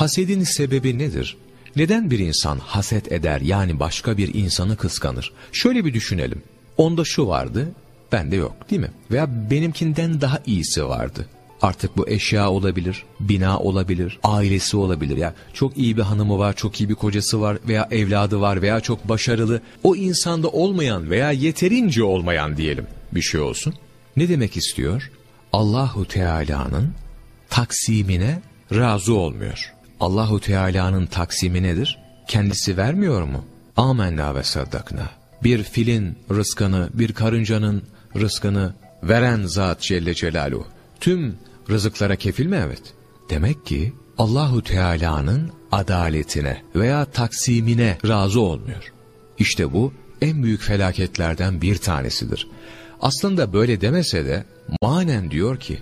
Hasedin sebebi nedir? Neden bir insan haset eder yani başka bir insanı kıskanır? Şöyle bir düşünelim. Onda şu vardı, bende yok değil mi? Veya benimkinden daha iyisi vardı. Artık bu eşya olabilir, bina olabilir, ailesi olabilir. Ya çok iyi bir hanımı var, çok iyi bir kocası var veya evladı var veya çok başarılı. O insanda olmayan veya yeterince olmayan diyelim bir şey olsun. Ne demek istiyor? Allahu Teala'nın taksimine razı olmuyor. Allahu Teala'nın taksimi nedir? Kendisi vermiyor mu? Amenna ve saddakna. Bir filin rızkını, bir karıncanın rızkını veren zat Celle Celaluhu. Tüm rızıklara kefil mi? Evet. Demek ki Allahu Teala'nın adaletine veya taksimine razı olmuyor. İşte bu en büyük felaketlerden bir tanesidir. Aslında böyle demese de manen diyor ki,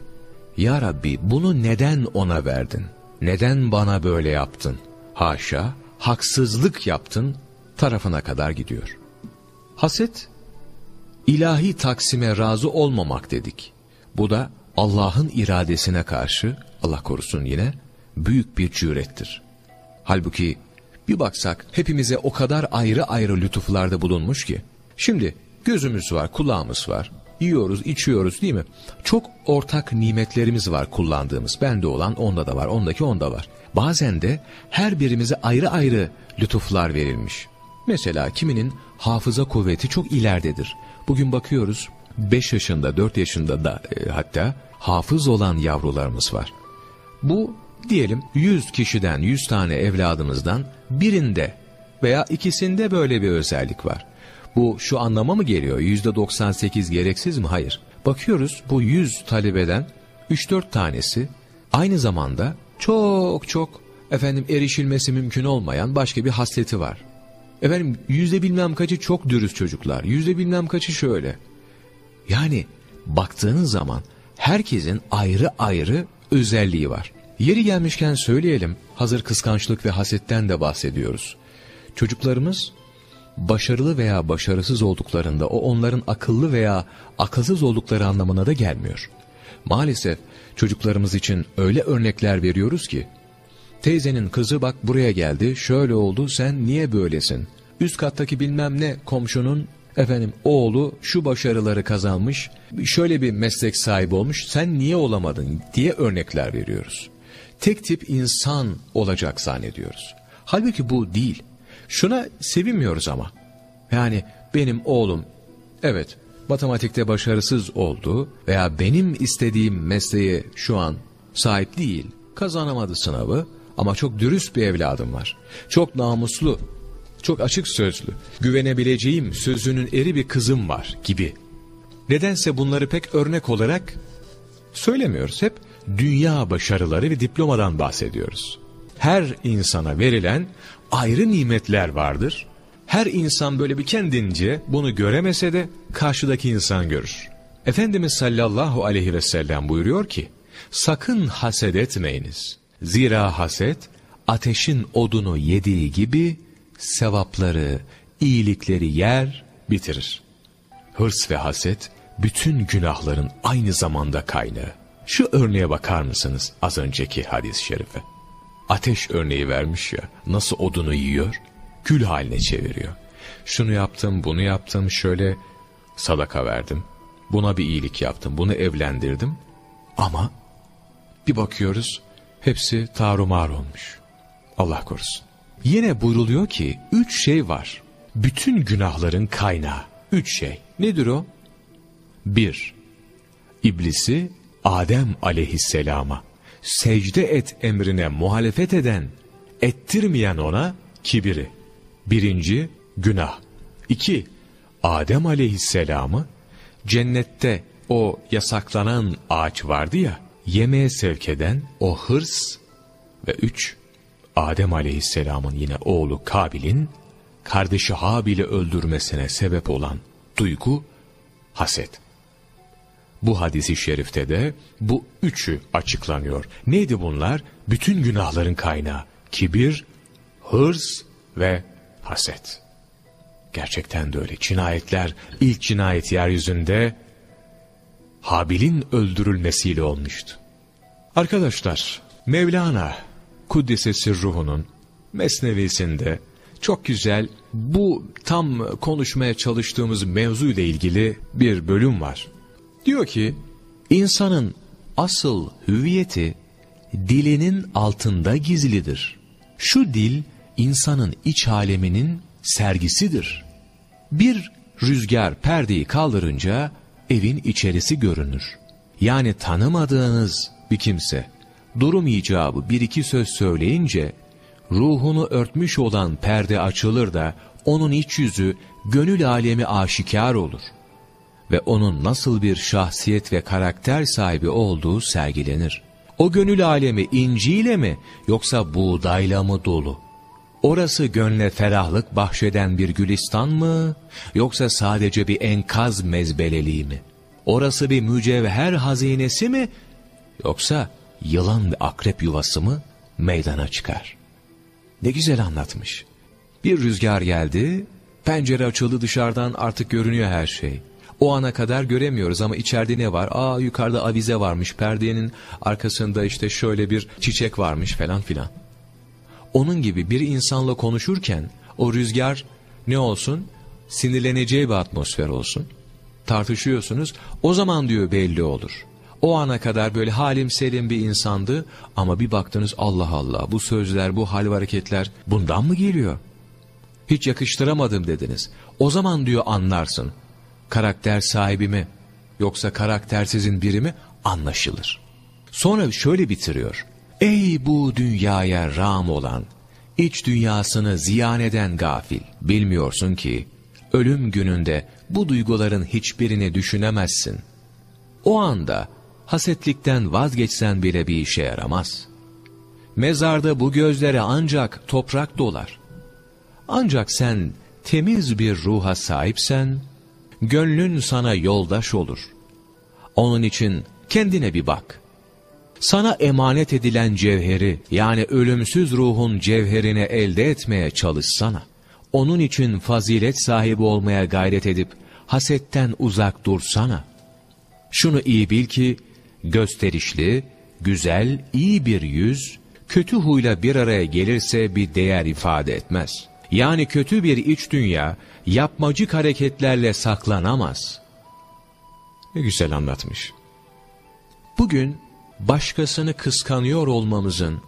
Ya Rabbi bunu neden ona verdin? Neden bana böyle yaptın? Haşa, haksızlık yaptın tarafına kadar gidiyor. Haset, ilahi taksime razı olmamak dedik. Bu da Allah'ın iradesine karşı, Allah korusun yine, büyük bir cürettir. Halbuki bir baksak hepimize o kadar ayrı ayrı lütuflarda bulunmuş ki. Şimdi gözümüz var, kulağımız var, yiyoruz, içiyoruz değil mi? Çok ortak nimetlerimiz var kullandığımız. Bende olan onda da var, ondaki onda var. Bazen de her birimize ayrı ayrı lütuflar verilmiş. Mesela kiminin hafıza kuvveti çok ileridedir. Bugün bakıyoruz 5 yaşında, 4 yaşında da e, hatta hafız olan yavrularımız var. Bu diyelim 100 kişiden 100 tane evladımızdan birinde veya ikisinde böyle bir özellik var. Bu şu anlama mı geliyor? %98 gereksiz mi? Hayır. Bakıyoruz bu 100 talebeden 3-4 tanesi aynı zamanda çok çok efendim erişilmesi mümkün olmayan başka bir hasleti var. Efendim yüzde bilmem kaçı çok dürüst çocuklar. Yüzde bilmem kaçı şöyle. Yani baktığınız zaman herkesin ayrı ayrı özelliği var. Yeri gelmişken söyleyelim, hazır kıskançlık ve hasetten de bahsediyoruz. Çocuklarımız başarılı veya başarısız olduklarında o onların akıllı veya akılsız oldukları anlamına da gelmiyor. Maalesef çocuklarımız için öyle örnekler veriyoruz ki, teyzenin kızı bak buraya geldi, şöyle oldu, sen niye böylesin? Üst kattaki bilmem ne komşunun efendim oğlu şu başarıları kazanmış, şöyle bir meslek sahibi olmuş, sen niye olamadın diye örnekler veriyoruz. Tek tip insan olacak zannediyoruz. Halbuki bu değil. Şuna sevinmiyoruz ama. Yani benim oğlum evet matematikte başarısız oldu veya benim istediğim mesleğe şu an sahip değil, kazanamadı sınavı ama çok dürüst bir evladım var. Çok namuslu, çok açık sözlü, güvenebileceğim sözünün eri bir kızım var gibi. Nedense bunları pek örnek olarak söylemiyoruz. Hep dünya başarıları ve diplomadan bahsediyoruz. Her insana verilen ayrı nimetler vardır. Her insan böyle bir kendince bunu göremese de karşıdaki insan görür. Efendimiz sallallahu aleyhi ve sellem buyuruyor ki, sakın haset etmeyiniz. Zira haset ateşin odunu yediği gibi sevapları, iyilikleri yer, bitirir. Hırs ve haset bütün günahların aynı zamanda kaynağı. Şu örneğe bakar mısınız az önceki hadis-i şerife? Ateş örneği vermiş ya, nasıl odunu yiyor, kül haline çeviriyor. Şunu yaptım, bunu yaptım, şöyle sadaka verdim, buna bir iyilik yaptım, bunu evlendirdim. Ama bir bakıyoruz, hepsi tarumar olmuş. Allah korusun. Yine buyruluyor ki üç şey var. Bütün günahların kaynağı. Üç şey. Nedir o? Bir, İblisi Adem aleyhisselama secde et emrine muhalefet eden, ettirmeyen ona kibiri. Birinci, günah. İki, Adem aleyhisselamı cennette o yasaklanan ağaç vardı ya, yemeğe sevk eden o hırs ve üç, Adem aleyhisselamın yine oğlu Kabil'in kardeşi Habil'i öldürmesine sebep olan duygu haset. Bu hadisi şerifte de bu üçü açıklanıyor. Neydi bunlar? Bütün günahların kaynağı. Kibir, hırs ve haset. Gerçekten de öyle. Cinayetler, ilk cinayet yeryüzünde Habil'in öldürülmesiyle olmuştu. Arkadaşlar, Mevlana Kuddisesi ruhunun mesnevisinde çok güzel bu tam konuşmaya çalıştığımız mevzu ile ilgili bir bölüm var. Diyor ki insanın asıl hüviyeti dilinin altında gizlidir. Şu dil insanın iç aleminin sergisidir. Bir rüzgar perdeyi kaldırınca evin içerisi görünür. Yani tanımadığınız bir kimse durum icabı bir iki söz söyleyince ruhunu örtmüş olan perde açılır da onun iç yüzü gönül alemi aşikar olur. Ve onun nasıl bir şahsiyet ve karakter sahibi olduğu sergilenir. O gönül alemi inciyle mi yoksa buğdayla mı dolu? Orası gönle ferahlık bahşeden bir gülistan mı yoksa sadece bir enkaz mezbeleliği mi? Orası bir mücevher hazinesi mi yoksa yılan ve akrep yuvası mı meydana çıkar? Ne güzel anlatmış. Bir rüzgar geldi, pencere açıldı dışarıdan artık görünüyor her şey. O ana kadar göremiyoruz ama içeride ne var? Aa yukarıda avize varmış, perdenin arkasında işte şöyle bir çiçek varmış falan filan. Onun gibi bir insanla konuşurken o rüzgar ne olsun? Sinirleneceği bir atmosfer olsun. Tartışıyorsunuz. O zaman diyor belli olur. O ana kadar böyle halim selim bir insandı ama bir baktınız Allah Allah bu sözler bu hal ve hareketler bundan mı geliyor? Hiç yakıştıramadım dediniz. O zaman diyor anlarsın. Karakter sahibi mi yoksa karaktersizin biri mi anlaşılır. Sonra şöyle bitiriyor. Ey bu dünyaya ram olan, iç dünyasını ziyan eden gafil. Bilmiyorsun ki ölüm gününde bu duyguların hiçbirini düşünemezsin. O anda hasetlikten vazgeçsen bile bir işe yaramaz. Mezarda bu gözlere ancak toprak dolar. Ancak sen temiz bir ruha sahipsen, gönlün sana yoldaş olur. Onun için kendine bir bak. Sana emanet edilen cevheri yani ölümsüz ruhun cevherini elde etmeye çalışsana. Onun için fazilet sahibi olmaya gayret edip hasetten uzak dursana. Şunu iyi bil ki gösterişli, güzel, iyi bir yüz, kötü huyla bir araya gelirse bir değer ifade etmez. Yani kötü bir iç dünya, yapmacık hareketlerle saklanamaz. Ne güzel anlatmış. Bugün başkasını kıskanıyor olmamızın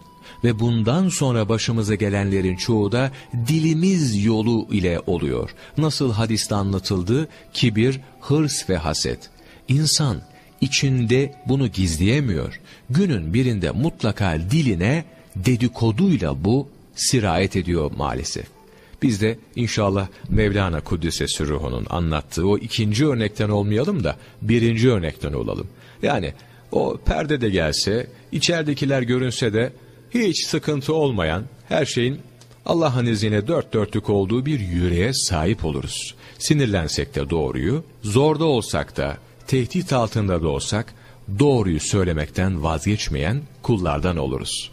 ve bundan sonra başımıza gelenlerin çoğu da dilimiz yolu ile oluyor. Nasıl hadiste anlatıldı? Kibir, hırs ve haset. İnsan içinde bunu gizleyemiyor. Günün birinde mutlaka diline dedikoduyla bu sirayet ediyor maalesef. Biz de inşallah Mevlana Kuddise Ruhu'nun anlattığı o ikinci örnekten olmayalım da birinci örnekten olalım. Yani o perde de gelse, içeridekiler görünse de hiç sıkıntı olmayan, her şeyin Allah'ın izniyle dört dörtlük olduğu bir yüreğe sahip oluruz. Sinirlensek de doğruyu, zorda olsak da, tehdit altında da olsak, doğruyu söylemekten vazgeçmeyen kullardan oluruz.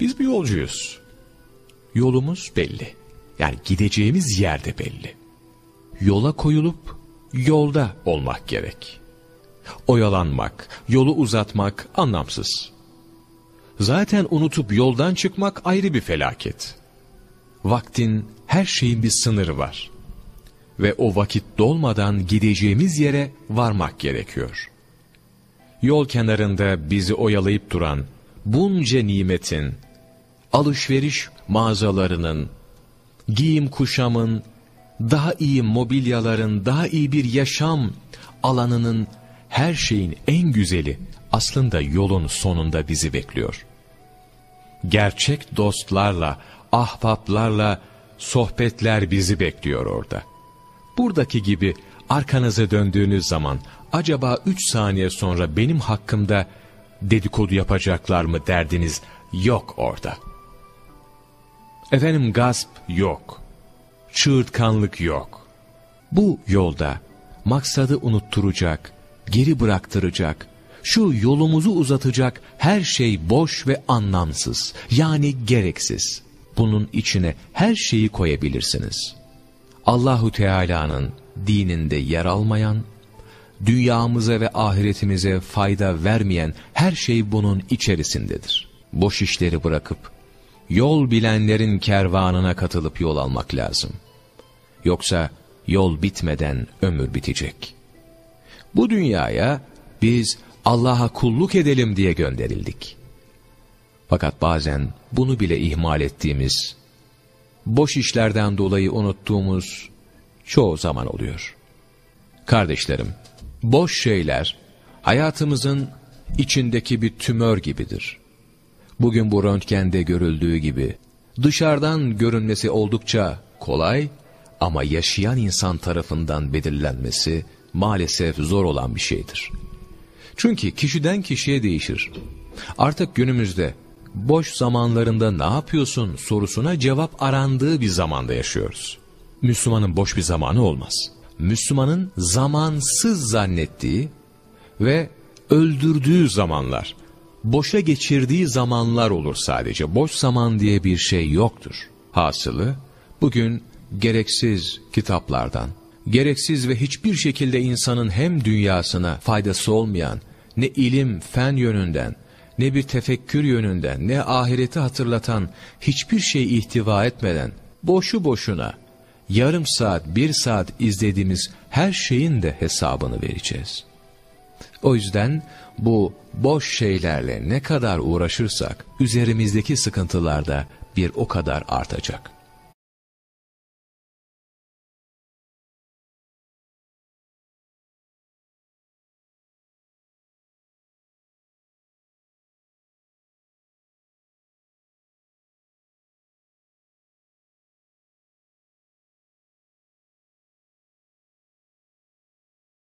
Biz bir yolcuyuz. Yolumuz belli. Yani gideceğimiz yerde belli. Yola koyulup yolda olmak gerek. Oyalanmak, yolu uzatmak anlamsız. Zaten unutup yoldan çıkmak ayrı bir felaket. Vaktin, her şeyin bir sınırı var. Ve o vakit dolmadan gideceğimiz yere varmak gerekiyor. Yol kenarında bizi oyalayıp duran bunca nimetin, alışveriş mağazalarının, giyim kuşamın, daha iyi mobilyaların, daha iyi bir yaşam alanının, her şeyin en güzeli aslında yolun sonunda bizi bekliyor. Gerçek dostlarla, ahbaplarla sohbetler bizi bekliyor orada. Buradaki gibi arkanızı döndüğünüz zaman acaba üç saniye sonra benim hakkımda dedikodu yapacaklar mı derdiniz yok orada. Efendim gasp yok. Çığırtkanlık yok. Bu yolda maksadı unutturacak, geri bıraktıracak, şu yolumuzu uzatacak her şey boş ve anlamsız, yani gereksiz. Bunun içine her şeyi koyabilirsiniz. Allahu Teala'nın dininde yer almayan, dünyamıza ve ahiretimize fayda vermeyen her şey bunun içerisindedir. boş işleri bırakıp, yol bilenlerin kervanına katılıp yol almak lazım. Yoksa yol bitmeden ömür bitecek. Bu dünyaya biz Allah'a kulluk edelim diye gönderildik. Fakat bazen bunu bile ihmal ettiğimiz, boş işlerden dolayı unuttuğumuz çoğu zaman oluyor. Kardeşlerim, boş şeyler hayatımızın içindeki bir tümör gibidir. Bugün bu röntgende görüldüğü gibi dışarıdan görünmesi oldukça kolay ama yaşayan insan tarafından belirlenmesi maalesef zor olan bir şeydir. Çünkü kişiden kişiye değişir. Artık günümüzde boş zamanlarında ne yapıyorsun sorusuna cevap arandığı bir zamanda yaşıyoruz. Müslümanın boş bir zamanı olmaz. Müslümanın zamansız zannettiği ve öldürdüğü zamanlar, boşa geçirdiği zamanlar olur sadece. Boş zaman diye bir şey yoktur. Hasılı, bugün gereksiz kitaplardan, gereksiz ve hiçbir şekilde insanın hem dünyasına faydası olmayan, ne ilim, fen yönünden, ne bir tefekkür yönünden, ne ahireti hatırlatan hiçbir şey ihtiva etmeden, boşu boşuna, yarım saat, bir saat izlediğimiz her şeyin de hesabını vereceğiz. O yüzden bu boş şeylerle ne kadar uğraşırsak, üzerimizdeki sıkıntılar da bir o kadar artacak.